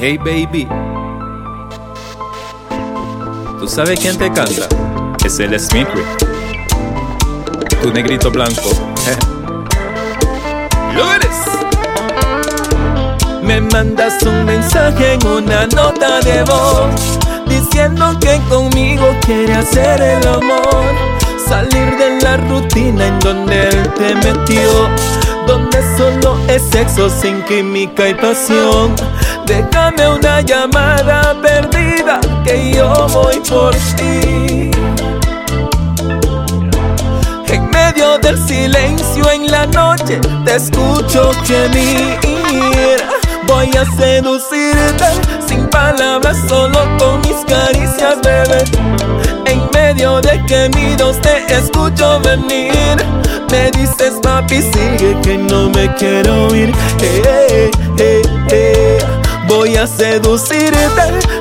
Hey baby, ¿tú sabes quién te canta? Es el Smithry, tu negrito blanco. ¡Lures! Me mandas un mensaje en una nota de voz Diciendo que conmigo quiere hacer el amor Salir de la rutina en donde él te metió Donde solo es sexo sin química y pasión Déjame una llamada perdida que yo voy por ti. En medio del silencio en la noche te escucho gemir. Voy a seducirte sin palabras, solo con mis caricias, bebé. En medio de gemidos te escucho venir. Me dices, papi, sigue que no me quiero ir. Eh, eh, eh, Voy a seducirte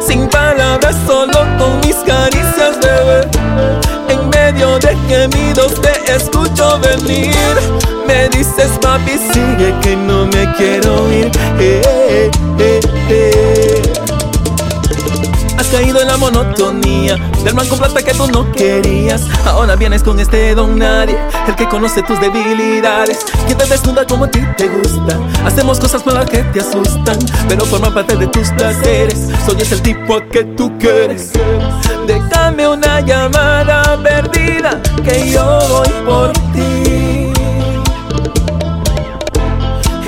sin palabras, solo con mis caricias, bebé. En medio de gemidos te escucho venir. Me dices, papi, sigue que no me quiero ir. Eh, eh, eh, caído en la monotonía del man con plata que tú no querías. Ahora vienes con este don nadie, el que conoce tus debilidades, que te desnuda como a ti te gusta. Hacemos cosas malas que te asustan, pero forman parte de tus placeres. Soy ese el tipo que tú quieres. Déjame una llamada perdida, que yo voy por ti.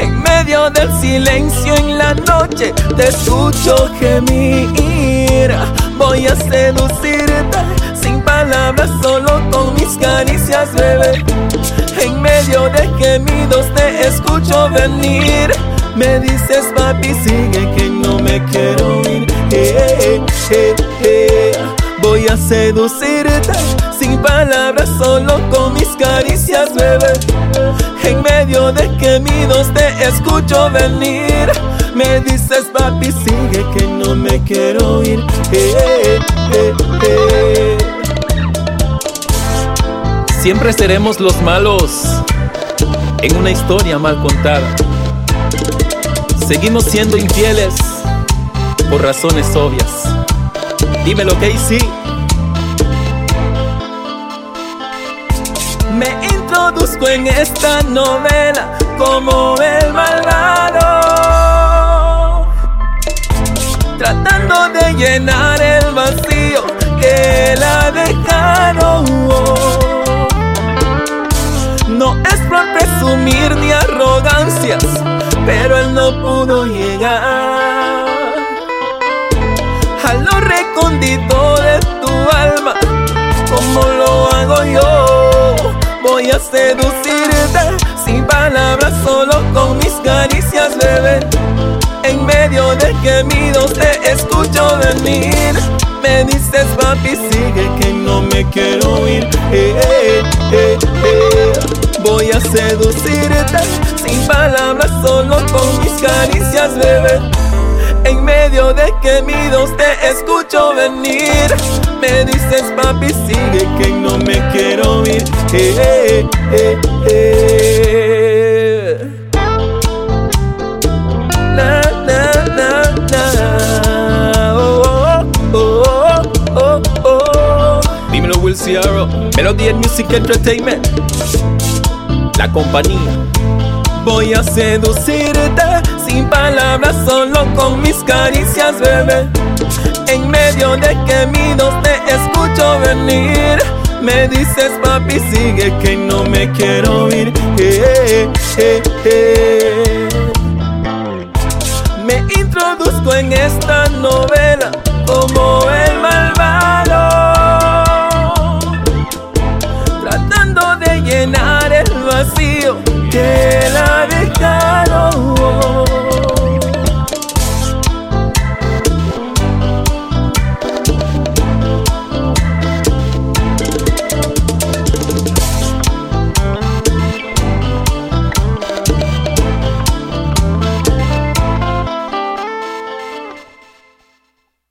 En medio del silencio en la noche te escucho gemir. Voy a seducirte sin palabras, solo con mis caricias, bebé. En medio de gemidos te escucho venir. Me dices, papi, sigue que no me quiero ir. Eh, eh, eh. Voy a seducirte sin palabras, solo con mis caricias, bebé. En medio de gemidos te escucho venir. Me dices, papi, sigue que no me quiero ir. Eh, eh, eh. Siempre seremos los malos en una historia mal contada. Seguimos siendo infieles por razones obvias. Dímelo, Casey. Me introduzco en esta novela como el malvado, tratando de llenar el vacío que la dejaron. No es por presumir ni arrogancias, pero él no pudo llegar a seducirte sin palabras, solo con mis caricias, bebé. En medio de gemidos te escucho venir. Me dices, papi, sigue que no me quiero ir. Eh, eh, eh. Voy a seducirte sin palabras, solo con mis caricias, bebé. En medio de gemidos te escucho venir. Me dices, papi, sigue que no me quiero ir. Eh. Oh, oh, oh, oh, oh. Dímelo, Will Ciaro. Melody and Music Entertainment. La compañía. Voy a seducirte sin palabras, solo con mis caricias, bebé. En medio de gemidos te escucho venir. Me dices, papi, sigue que no me quiero ir. Eh, eh, eh. Me introduzco en esta